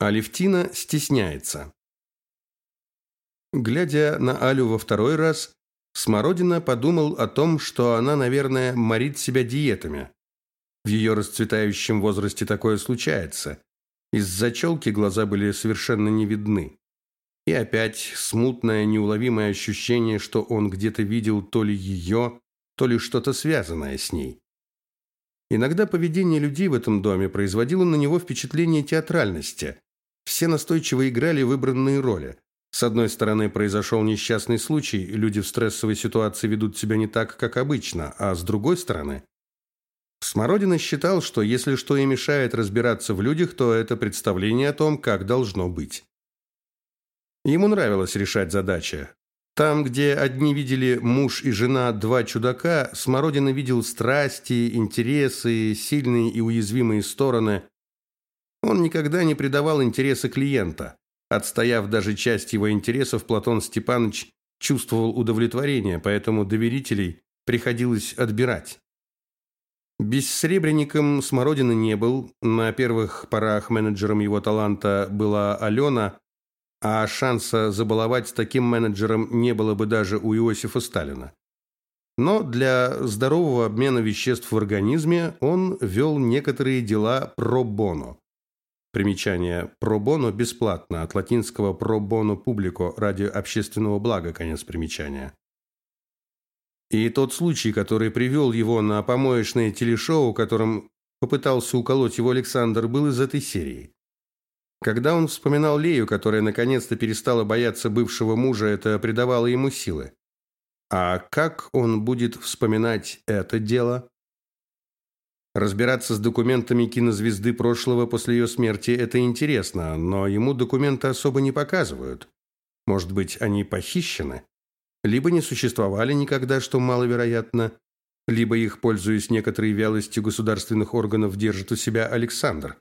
Алевтина стесняется. Глядя на Алю во второй раз, Смородина подумал о том, что она, наверное, морит себя диетами. В ее расцветающем возрасте такое случается. Из-за челки глаза были совершенно не видны. И опять смутное, неуловимое ощущение, что он где-то видел то ли ее, то ли что-то связанное с ней. Иногда поведение людей в этом доме производило на него впечатление театральности. Все настойчиво играли выбранные роли. С одной стороны, произошел несчастный случай, люди в стрессовой ситуации ведут себя не так, как обычно, а с другой стороны, Смородина считал, что если что и мешает разбираться в людях, то это представление о том, как должно быть. Ему нравилось решать задачи. Там, где одни видели муж и жена два чудака, Смородина видел страсти, интересы, сильные и уязвимые стороны. Он никогда не предавал интереса клиента. Отстояв даже часть его интересов, Платон Степанович чувствовал удовлетворение, поэтому доверителей приходилось отбирать. Бессребренником Смородина не был. На первых порах менеджером его таланта была Алена, а шанса забаловать с таким менеджером не было бы даже у Иосифа Сталина. Но для здорового обмена веществ в организме он вел некоторые дела про боно. Примечание «про боно» бесплатно, от латинского «про боно публико» ради общественного блага, конец примечания. И тот случай, который привел его на помоечное телешоу, которым попытался уколоть его Александр, был из этой серии. Когда он вспоминал Лею, которая наконец-то перестала бояться бывшего мужа, это придавало ему силы. А как он будет вспоминать это дело? Разбираться с документами кинозвезды прошлого после ее смерти – это интересно, но ему документы особо не показывают. Может быть, они похищены? либо не существовали никогда, что маловероятно, либо их, пользуясь некоторой вялостью государственных органов, держит у себя Александр.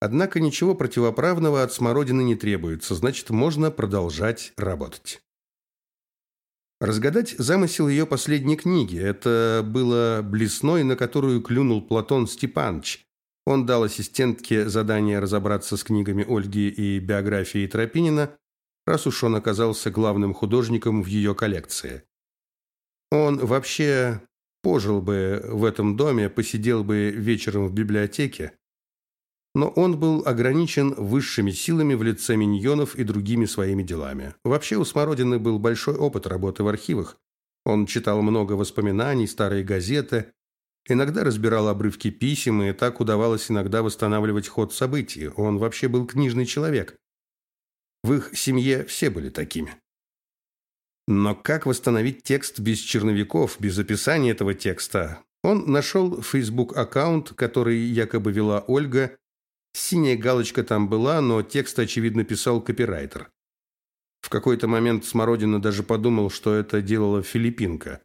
Однако ничего противоправного от смородины не требуется, значит, можно продолжать работать. Разгадать замысел ее последней книги – это было блесной, на которую клюнул Платон Степанович. Он дал ассистентке задание разобраться с книгами Ольги и биографией Тропинина, раз уж он оказался главным художником в ее коллекции. Он вообще пожил бы в этом доме, посидел бы вечером в библиотеке, но он был ограничен высшими силами в лице миньонов и другими своими делами. Вообще у Смородины был большой опыт работы в архивах. Он читал много воспоминаний, старые газеты, иногда разбирал обрывки писем, и так удавалось иногда восстанавливать ход событий. Он вообще был книжный человек. В их семье все были такими. Но как восстановить текст без черновиков, без описания этого текста? Он нашел Facebook-аккаунт, который якобы вела Ольга. Синяя галочка там была, но текст, очевидно, писал копирайтер. В какой-то момент Смородина даже подумал, что это делала филиппинка.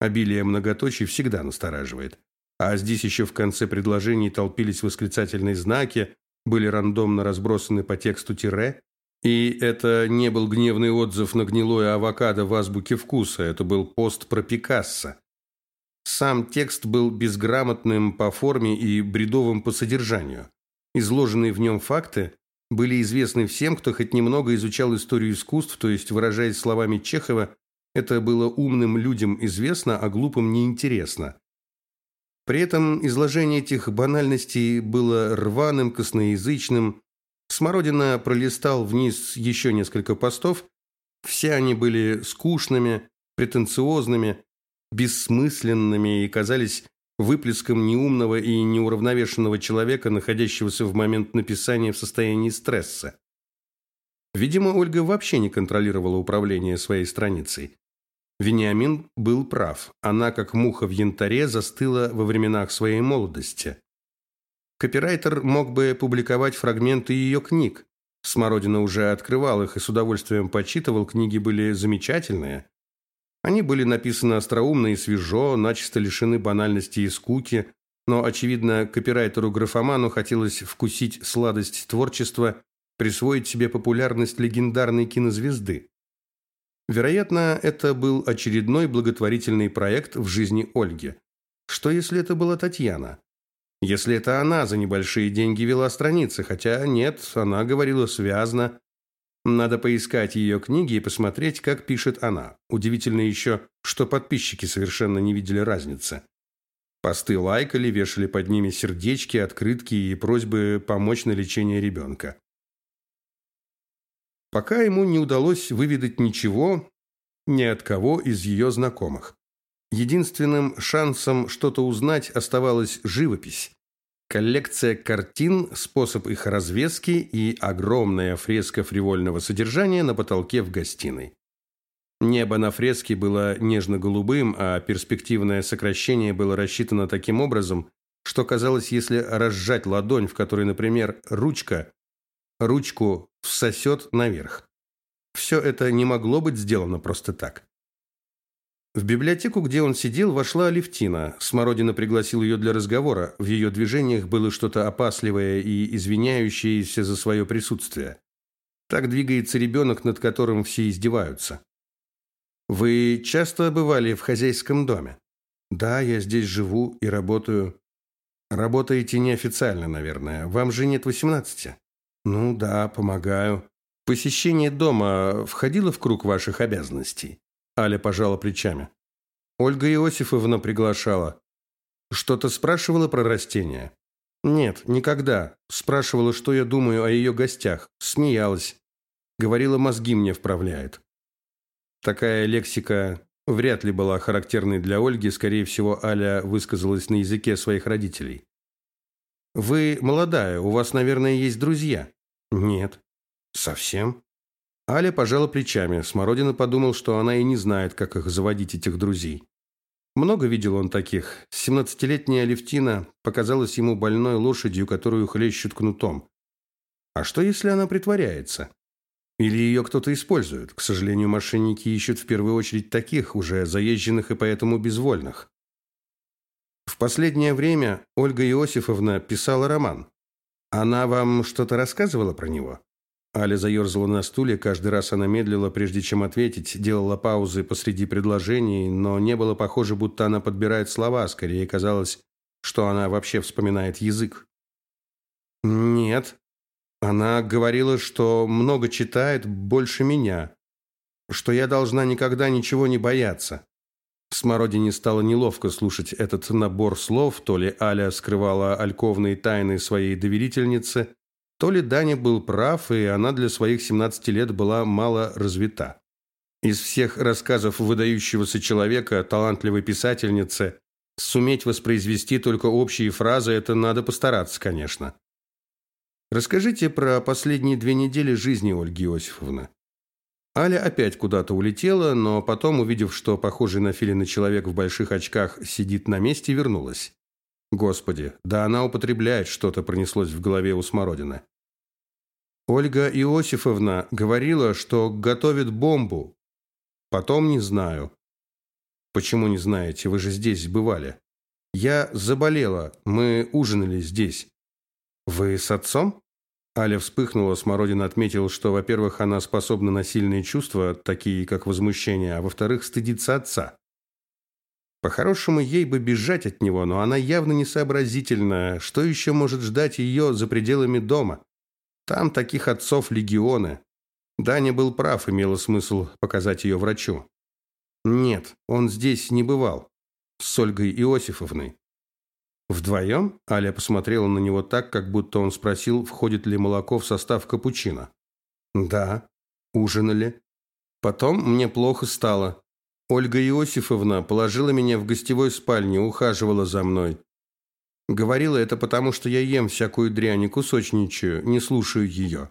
Обилие многоточий всегда настораживает. А здесь еще в конце предложений толпились восклицательные знаки, были рандомно разбросаны по тексту тире. И это не был гневный отзыв на гнилое авокадо в азбуке вкуса, это был пост про Пикассо. Сам текст был безграмотным по форме и бредовым по содержанию. Изложенные в нем факты были известны всем, кто хоть немного изучал историю искусств, то есть, выражаясь словами Чехова, это было умным людям известно, а глупым неинтересно. При этом изложение этих банальностей было рваным, косноязычным, Смородина пролистал вниз еще несколько постов. Все они были скучными, претенциозными, бессмысленными и казались выплеском неумного и неуравновешенного человека, находящегося в момент написания в состоянии стресса. Видимо, Ольга вообще не контролировала управление своей страницей. Вениамин был прав. Она, как муха в янтаре, застыла во временах своей молодости. Копирайтер мог бы публиковать фрагменты ее книг. Смородина уже открывал их и с удовольствием почитывал, книги были замечательные. Они были написаны остроумно и свежо, начисто лишены банальности и скуки, но, очевидно, копирайтеру-графоману хотелось вкусить сладость творчества, присвоить себе популярность легендарной кинозвезды. Вероятно, это был очередной благотворительный проект в жизни Ольги. Что если это была Татьяна? Если это она за небольшие деньги вела страницы, хотя нет, она говорила связно. Надо поискать ее книги и посмотреть, как пишет она. Удивительно еще, что подписчики совершенно не видели разницы. Посты лайкали, вешали под ними сердечки, открытки и просьбы помочь на лечение ребенка. Пока ему не удалось выведать ничего ни от кого из ее знакомых. Единственным шансом что-то узнать оставалась живопись. Коллекция картин, способ их развески и огромная фреска фривольного содержания на потолке в гостиной. Небо на фреске было нежно-голубым, а перспективное сокращение было рассчитано таким образом, что казалось, если разжать ладонь, в которой, например, ручка, ручку всосет наверх. Все это не могло быть сделано просто так. В библиотеку, где он сидел, вошла Алевтина. Смородина пригласил ее для разговора. В ее движениях было что-то опасливое и извиняющееся за свое присутствие. Так двигается ребенок, над которым все издеваются. «Вы часто бывали в хозяйском доме?» «Да, я здесь живу и работаю». «Работаете неофициально, наверное. Вам же нет восемнадцати?» «Ну да, помогаю». «Посещение дома входило в круг ваших обязанностей?» Аля пожала плечами. Ольга Иосифовна приглашала. Что-то спрашивала про растения? Нет, никогда. Спрашивала, что я думаю о ее гостях. Смеялась. Говорила, мозги мне вправляет. Такая лексика вряд ли была характерной для Ольги, скорее всего, Аля высказалась на языке своих родителей. Вы молодая, у вас, наверное, есть друзья? Нет. Совсем? Аля пожала плечами. Смородина подумал, что она и не знает, как их заводить, этих друзей. Много видел он таких. Семнадцатилетняя Алевтина показалась ему больной лошадью, которую хлещут кнутом. А что, если она притворяется? Или ее кто-то использует? К сожалению, мошенники ищут в первую очередь таких, уже заезженных и поэтому безвольных. В последнее время Ольга Иосифовна писала роман. Она вам что-то рассказывала про него? Аля заерзала на стуле, каждый раз она медлила, прежде чем ответить, делала паузы посреди предложений, но не было похоже, будто она подбирает слова, скорее казалось, что она вообще вспоминает язык. «Нет. Она говорила, что много читает, больше меня, что я должна никогда ничего не бояться». Смородине стало неловко слушать этот набор слов, то ли Аля скрывала альковные тайны своей доверительницы, то ли Даня был прав, и она для своих 17 лет была мало развита. Из всех рассказов выдающегося человека, талантливой писательницы, суметь воспроизвести только общие фразы – это надо постараться, конечно. Расскажите про последние две недели жизни Ольги Иосифовны. Аля опять куда-то улетела, но потом, увидев, что похожий на филина человек в больших очках сидит на месте, вернулась. Господи, да она употребляет что-то, пронеслось в голове у Смородины. Ольга Иосифовна говорила, что готовит бомбу. Потом не знаю. Почему не знаете? Вы же здесь бывали. Я заболела. Мы ужинали здесь. Вы с отцом? Аля вспыхнула, Смородина отметил, что, во-первых, она способна на сильные чувства, такие как возмущение, а во-вторых, стыдится отца. По-хорошему, ей бы бежать от него, но она явно несообразительная. Что еще может ждать ее за пределами дома? Там таких отцов легионы. Даня был прав, имело смысл показать ее врачу. Нет, он здесь не бывал. С Ольгой Иосифовной. Вдвоем? Аля посмотрела на него так, как будто он спросил, входит ли молоко в состав капучино. Да. Ужинали. Потом мне плохо стало. Ольга Иосифовна положила меня в гостевой спальне, ухаживала за мной. Говорила это потому, что я ем всякую дрянь и кусочничаю, не слушаю ее.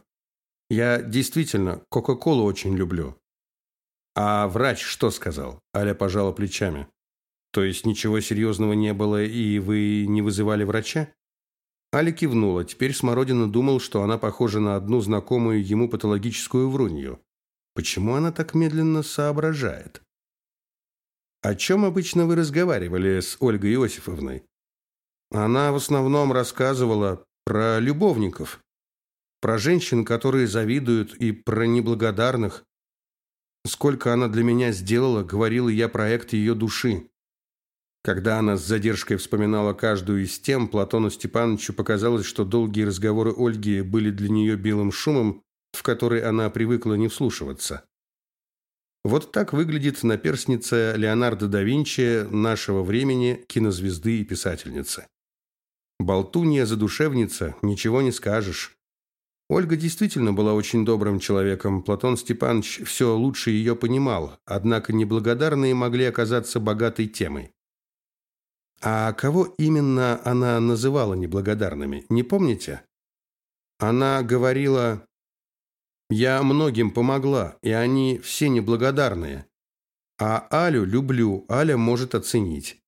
Я действительно Кока-Колу очень люблю. А врач что сказал? Аля пожала плечами. То есть ничего серьезного не было, и вы не вызывали врача? Аля кивнула. Теперь Смородина думал, что она похожа на одну знакомую ему патологическую врунью. Почему она так медленно соображает? О чем обычно вы разговаривали с Ольгой Иосифовной? Она в основном рассказывала про любовников, про женщин, которые завидуют, и про неблагодарных. Сколько она для меня сделала, говорила я проект ее души. Когда она с задержкой вспоминала каждую из тем, Платону Степановичу показалось, что долгие разговоры Ольги были для нее белым шумом, в который она привыкла не вслушиваться. Вот так выглядит наперсница Леонардо да Винчи нашего времени, кинозвезды и писательницы. Болтунья-задушевница, ничего не скажешь. Ольга действительно была очень добрым человеком. Платон Степанович все лучше ее понимал, однако неблагодарные могли оказаться богатой темой. А кого именно она называла неблагодарными, не помните? Она говорила я многим помогла, и они все неблагодарные. А Алю люблю, Аля может оценить.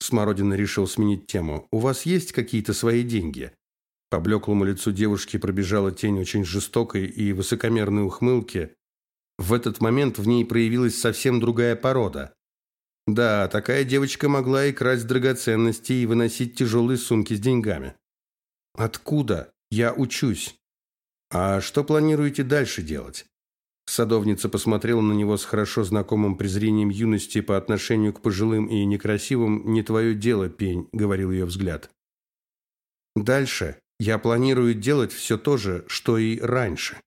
Смородина решил сменить тему. У вас есть какие-то свои деньги? По блеклому лицу девушки пробежала тень очень жестокой и высокомерной ухмылки. В этот момент в ней проявилась совсем другая порода. Да, такая девочка могла и красть драгоценности, и выносить тяжелые сумки с деньгами. Откуда? Я учусь. «А что планируете дальше делать?» Садовница посмотрела на него с хорошо знакомым презрением юности по отношению к пожилым и некрасивым. «Не твое дело, пень», — говорил ее взгляд. «Дальше я планирую делать все то же, что и раньше».